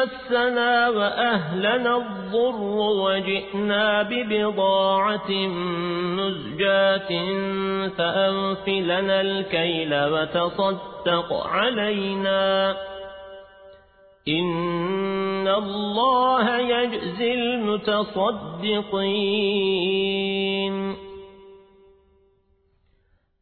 مسنا وأهلنا الضر وجئنا ببضاعة مزجاة فأنفلنا الكيل وتصدق علينا إن الله يجزي المتصدقين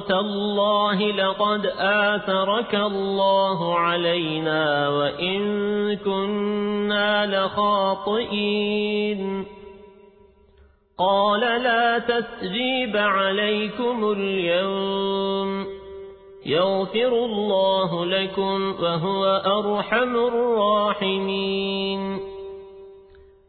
تالله لقد آثرك الله علينا وإن كنا لخاطئين قال لا تسريب عليكم اليوم يغفر الله لكم وهو أرحم الراحمين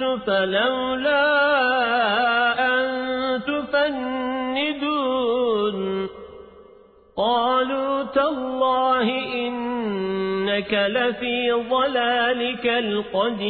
يوسف لولا أن تفندون. قالوا تالله إنك لفي ضلالك القديم.